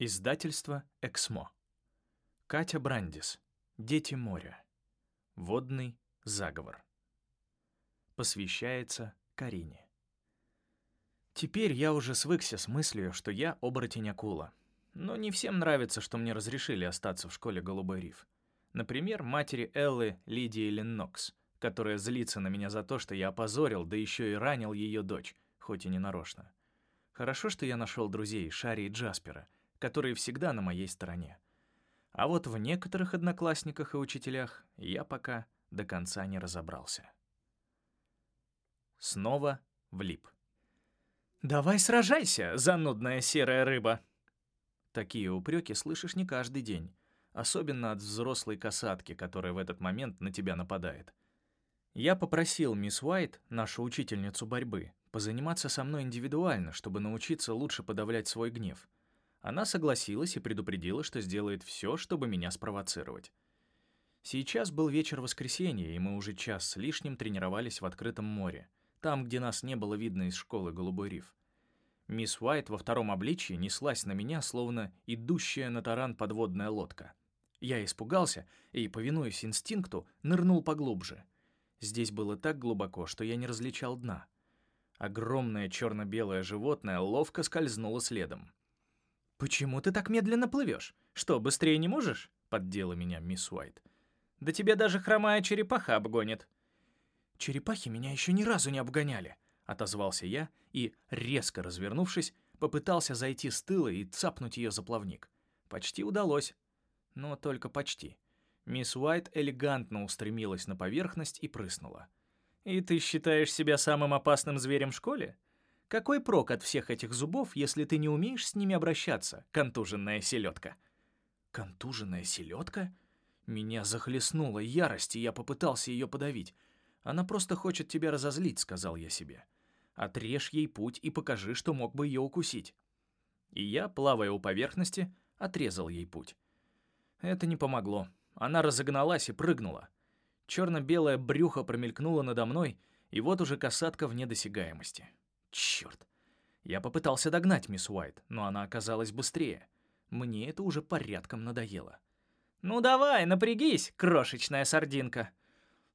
Издательство «Эксмо». Катя Брандис. Дети моря. Водный заговор. Посвящается Карине. Теперь я уже свыкся с мыслью, что я оборотень-акула. Но не всем нравится, что мне разрешили остаться в школе «Голубой риф». Например, матери Эллы Лидии Леннокс, которая злится на меня за то, что я опозорил, да еще и ранил ее дочь, хоть и не нарочно. Хорошо, что я нашел друзей Шари и Джаспера, которые всегда на моей стороне. А вот в некоторых одноклассниках и учителях я пока до конца не разобрался. Снова влип. «Давай сражайся, занудная серая рыба!» Такие упреки слышишь не каждый день, особенно от взрослой касатки, которая в этот момент на тебя нападает. Я попросил мисс Уайт, нашу учительницу борьбы, позаниматься со мной индивидуально, чтобы научиться лучше подавлять свой гнев. Она согласилась и предупредила, что сделает все, чтобы меня спровоцировать. Сейчас был вечер воскресенья, и мы уже час с лишним тренировались в открытом море, там, где нас не было видно из школы «Голубой риф». Мисс Уайт во втором обличии неслась на меня, словно идущая на таран подводная лодка. Я испугался и, повинуясь инстинкту, нырнул поглубже. Здесь было так глубоко, что я не различал дна. Огромное черно-белое животное ловко скользнуло следом. «Почему ты так медленно плывешь? Что, быстрее не можешь?» — поддела меня мисс Уайт. «Да тебе даже хромая черепаха обгонит». «Черепахи меня еще ни разу не обгоняли», — отозвался я и, резко развернувшись, попытался зайти с тыла и цапнуть ее за плавник. Почти удалось. Но только почти. Мисс Уайт элегантно устремилась на поверхность и прыснула. «И ты считаешь себя самым опасным зверем в школе? Какой прок от всех этих зубов, если ты не умеешь с ними обращаться, контуженная селедка?» «Контуженная селедка?» Меня захлестнула ярость, и я попытался ее подавить. «Она просто хочет тебя разозлить», — сказал я себе. «Отрежь ей путь и покажи, что мог бы ее укусить». И я, плавая у поверхности, отрезал ей путь. Это не помогло. Она разогналась и прыгнула. Черно-белое брюхо промелькнуло надо мной, и вот уже касатка вне досягаемости. Черт! Я попытался догнать мисс Уайт, но она оказалась быстрее. Мне это уже порядком надоело. «Ну давай, напрягись, крошечная сардинка!»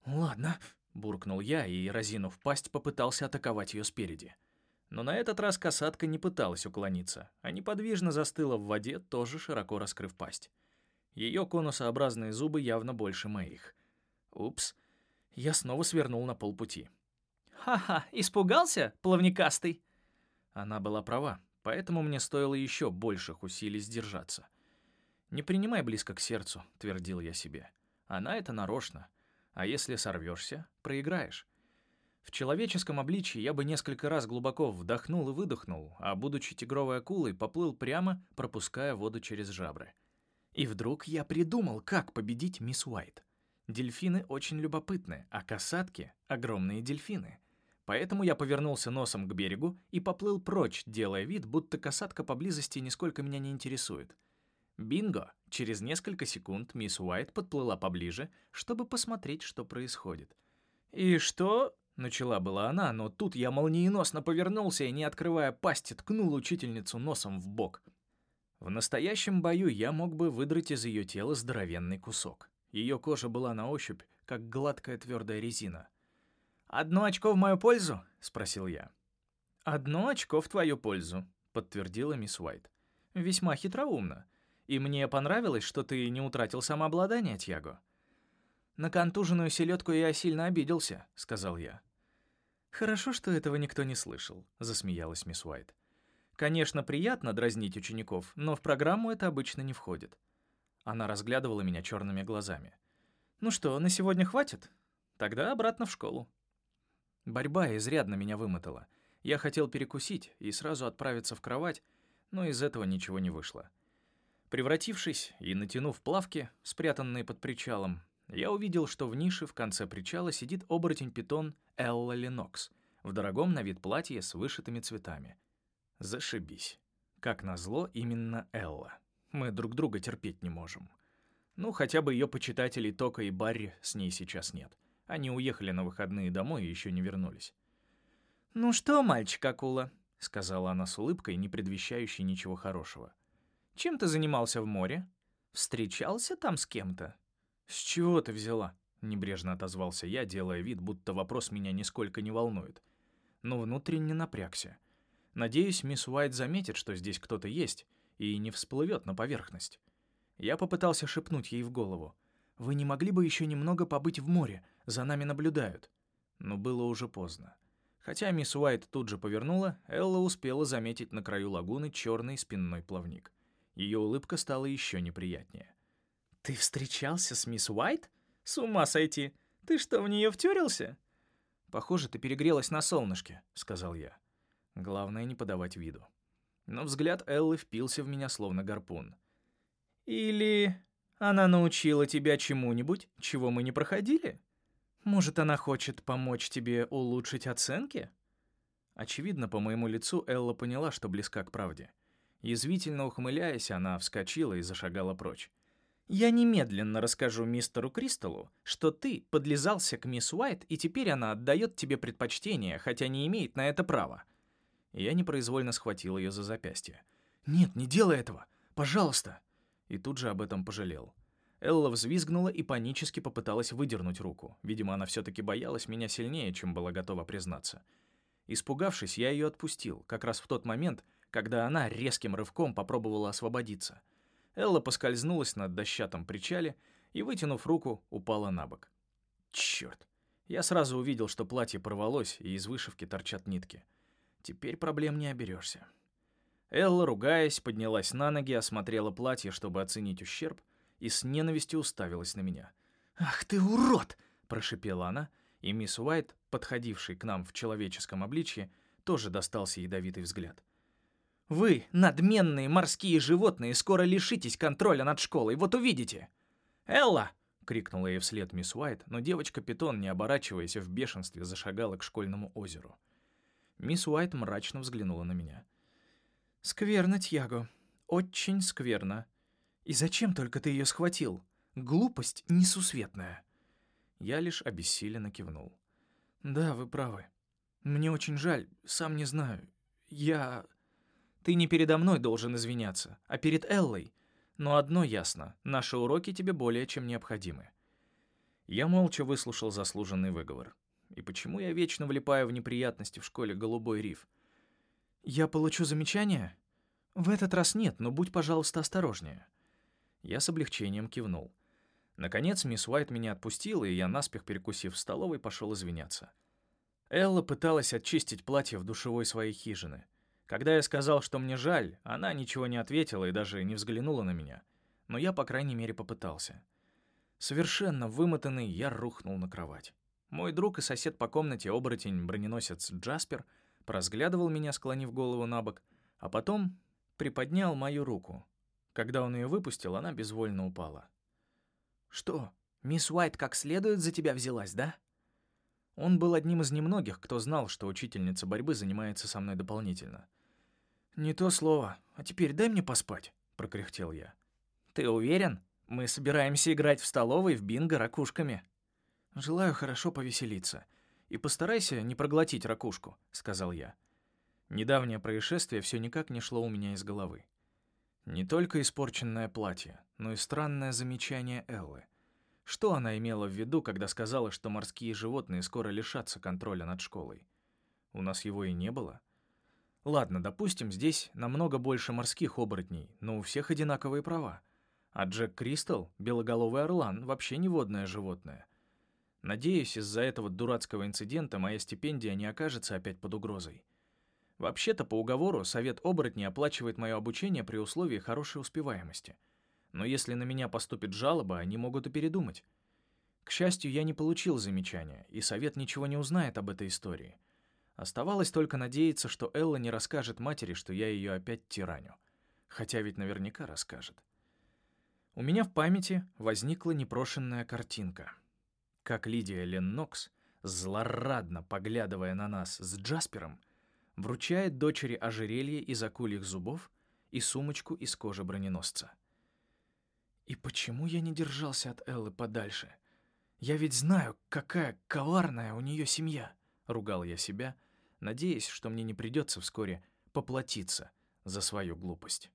«Ладно», — буркнул я и, разинув пасть, попытался атаковать ее спереди. Но на этот раз касатка не пыталась уклониться, а неподвижно застыла в воде, тоже широко раскрыв пасть. Ее конусообразные зубы явно больше моих. Упс. Я снова свернул на полпути. «Ха-ха, испугался, плавникастый?» Она была права, поэтому мне стоило еще больших усилий сдержаться. «Не принимай близко к сердцу», — твердил я себе. «Она это нарочно. А если сорвешься, проиграешь». В человеческом обличии я бы несколько раз глубоко вдохнул и выдохнул, а, будучи тигровой акулой, поплыл прямо, пропуская воду через жабры. И вдруг я придумал, как победить мисс Уайт. Дельфины очень любопытны, а касатки — огромные дельфины. Поэтому я повернулся носом к берегу и поплыл прочь, делая вид, будто касатка поблизости нисколько меня не интересует. Бинго! Через несколько секунд мисс Уайт подплыла поближе, чтобы посмотреть, что происходит. «И что?» — начала была она, но тут я молниеносно повернулся и, не открывая пасти, ткнул учительницу носом в бок. В настоящем бою я мог бы выдрать из ее тела здоровенный кусок. Ее кожа была на ощупь, как гладкая твердая резина. «Одно очко в мою пользу?» — спросил я. «Одно очко в твою пользу», — подтвердила мисс Уайт. «Весьма хитроумно. И мне понравилось, что ты не утратил самообладание, Тьяго». «На контуженную селедку я сильно обиделся», — сказал я. «Хорошо, что этого никто не слышал», — засмеялась мисс Уайт. «Конечно, приятно дразнить учеников, но в программу это обычно не входит. Она разглядывала меня черными глазами. «Ну что, на сегодня хватит? Тогда обратно в школу». Борьба изрядно меня вымотала. Я хотел перекусить и сразу отправиться в кровать, но из этого ничего не вышло. Превратившись и натянув плавки, спрятанные под причалом, я увидел, что в нише в конце причала сидит оборотень-питон Элла Ленокс в дорогом на вид платье с вышитыми цветами. Зашибись. Как назло, именно Элла. Мы друг друга терпеть не можем. Ну, хотя бы ее почитателей Тока и Барри с ней сейчас нет. Они уехали на выходные домой и еще не вернулись. «Ну что, мальчик-акула?» — сказала она с улыбкой, не предвещающей ничего хорошего. Чем ты занимался в море? Встречался там с кем-то?» «С чего ты взяла?» — небрежно отозвался я, делая вид, будто вопрос меня нисколько не волнует. Но внутренне напрягся. Надеюсь, мисс Уайт заметит, что здесь кто-то есть, и не всплывет на поверхность. Я попытался шепнуть ей в голову. «Вы не могли бы еще немного побыть в море? За нами наблюдают». Но было уже поздно. Хотя мисс Уайт тут же повернула, Элла успела заметить на краю лагуны черный спинной плавник. Ее улыбка стала еще неприятнее. «Ты встречался с мисс Уайт? С ума сойти! Ты что, в нее втюрился?» «Похоже, ты перегрелась на солнышке», — сказал я. Главное, не подавать виду. Но взгляд Эллы впился в меня словно гарпун. «Или она научила тебя чему-нибудь, чего мы не проходили? Может, она хочет помочь тебе улучшить оценки?» Очевидно, по моему лицу Элла поняла, что близка к правде. Язвительно ухмыляясь, она вскочила и зашагала прочь. «Я немедленно расскажу мистеру Кристаллу, что ты подлизался к мисс Уайт, и теперь она отдает тебе предпочтение, хотя не имеет на это права». Я непроизвольно схватил ее за запястье. «Нет, не делай этого! Пожалуйста!» И тут же об этом пожалел. Элла взвизгнула и панически попыталась выдернуть руку. Видимо, она все-таки боялась меня сильнее, чем была готова признаться. Испугавшись, я ее отпустил, как раз в тот момент, когда она резким рывком попробовала освободиться. Элла поскользнулась на дощатом причале и, вытянув руку, упала на бок. Черт! Я сразу увидел, что платье порвалось, и из вышивки торчат нитки. Теперь проблем не оберешься. Элла, ругаясь, поднялась на ноги, осмотрела платье, чтобы оценить ущерб, и с ненавистью уставилась на меня. «Ах ты урод!» — прошипела она, и мисс Уайт, подходивший к нам в человеческом обличье, тоже достался ядовитый взгляд. Вы, надменные морские животные, скоро лишитесь контроля над школой, вот увидите. Элла, крикнула ей вслед мисс Уайт, но девочка-питон, не оборачиваясь в бешенстве, зашагала к школьному озеру. Мисс Уайт мрачно взглянула на меня. «Скверно, Тьяго. Очень скверно. И зачем только ты ее схватил? Глупость несусветная». Я лишь обессиленно кивнул. «Да, вы правы. Мне очень жаль, сам не знаю. Я...» Ты не передо мной должен извиняться, а перед Эллой. Но одно ясно — наши уроки тебе более чем необходимы». Я молча выслушал заслуженный выговор. И почему я вечно влипаю в неприятности в школе «Голубой риф»? «Я получу замечание?» «В этот раз нет, но будь, пожалуйста, осторожнее». Я с облегчением кивнул. Наконец, мисс Уайт меня отпустила, и я, наспех перекусив в столовой, пошел извиняться. Элла пыталась очистить платье в душевой своей хижины — когда я сказал, что мне жаль, она ничего не ответила и даже не взглянула на меня. Но я, по крайней мере, попытался. Совершенно вымотанный, я рухнул на кровать. Мой друг и сосед по комнате, оборотень-броненосец Джаспер, поразглядывал меня, склонив голову на бок, а потом приподнял мою руку. Когда он ее выпустил, она безвольно упала. «Что, мисс Уайт как следует за тебя взялась, да?» Он был одним из немногих, кто знал, что учительница борьбы занимается со мной дополнительно. «Не то слово. А теперь дай мне поспать», — прокряхтел я. «Ты уверен? Мы собираемся играть в столовой в бинго ракушками». «Желаю хорошо повеселиться. И постарайся не проглотить ракушку», — сказал я. Недавнее происшествие все никак не шло у меня из головы. Не только испорченное платье, но и странное замечание Эллы. Что она имела в виду, когда сказала, что морские животные скоро лишатся контроля над школой? У нас его и не было. Ладно, допустим, здесь намного больше морских оборотней, но у всех одинаковые права. А Джек Кристал, белоголовый орлан, вообще не водное животное. Надеюсь, из-за этого дурацкого инцидента моя стипендия не окажется опять под угрозой. Вообще-то, по уговору, совет оборотней оплачивает мое обучение при условии хорошей успеваемости. Но если на меня поступит жалоба, они могут и передумать. К счастью, я не получил замечания, и совет ничего не узнает об этой истории. Оставалось только надеяться, что Элла не расскажет матери, что я ее опять тираню. Хотя ведь наверняка расскажет. У меня в памяти возникла непрошенная картинка. Как Лидия Леннокс, злорадно поглядывая на нас с Джаспером, вручает дочери ожерелье из акульих зубов и сумочку из кожи броненосца. И почему я не держался от Эллы подальше? Я ведь знаю, какая коварная у нее семья, ругал я себя, надеясь, что мне не придется вскоре поплатиться за свою глупость.